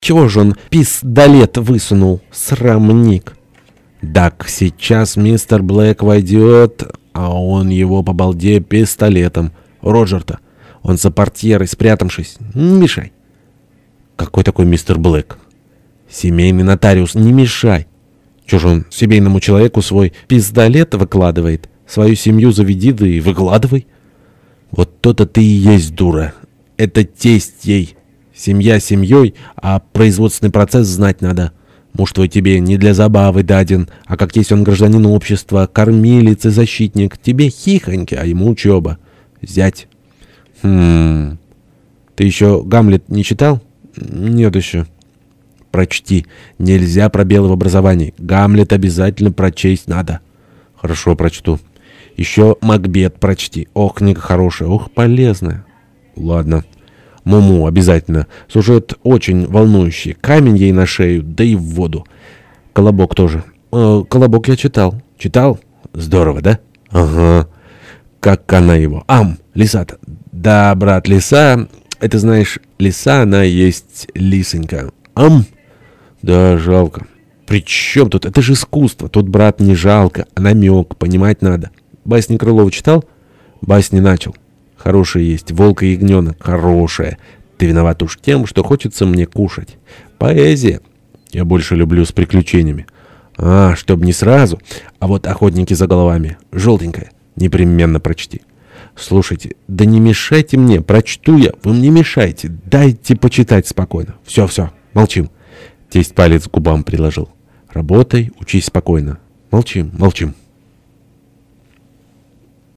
Чего же он пистолет высунул, срамник? Так, сейчас мистер Блэк войдет, а он его по балде пистолетом. Роджер-то, он за портьерой спрятавшись. Не мешай. Какой такой мистер Блэк? Семейный нотариус, не мешай. Чего же он семейному человеку свой пистолет выкладывает? Свою семью заведи, да и выкладывай. Вот то-то ты и есть дура. Это тесть ей. Семья семьей, а производственный процесс знать надо. Муж твой тебе не для забавы даден, а как есть он гражданин общества, кормилец и защитник. Тебе хихоньки, а ему учеба. Взять. Хм... Ты еще Гамлет не читал? Нет еще. Прочти. Нельзя пробелы в образовании. Гамлет обязательно прочесть надо. Хорошо, прочту. Еще Макбет прочти. Ох, книга хорошая, ох, полезная. Ладно. Муму обязательно. Сюжет очень волнующий. Камень ей на шею, да и в воду. Колобок тоже. Э, Колобок я читал. Читал? Здорово, да? Ага. Как она его? Ам, лиса-то. Да, брат, лиса... Это, знаешь, лиса, она есть лисонька. Ам? Да, жалко. При чем тут? Это же искусство. Тут, брат, не жалко, а намек, понимать надо. Басни Крылова читал? Басни начал. Хорошая есть. Волк и ягненок. Хорошая. Ты виноват уж тем, что хочется мне кушать. Поэзия. Я больше люблю с приключениями. А, чтоб не сразу. А вот охотники за головами. Желтенькая. Непременно прочти. Слушайте, да не мешайте мне. Прочту я. Вы мне мешайте. Дайте почитать спокойно. Все, все. Молчим. Тесть палец к губам приложил. Работай, учись спокойно. Молчим, молчим.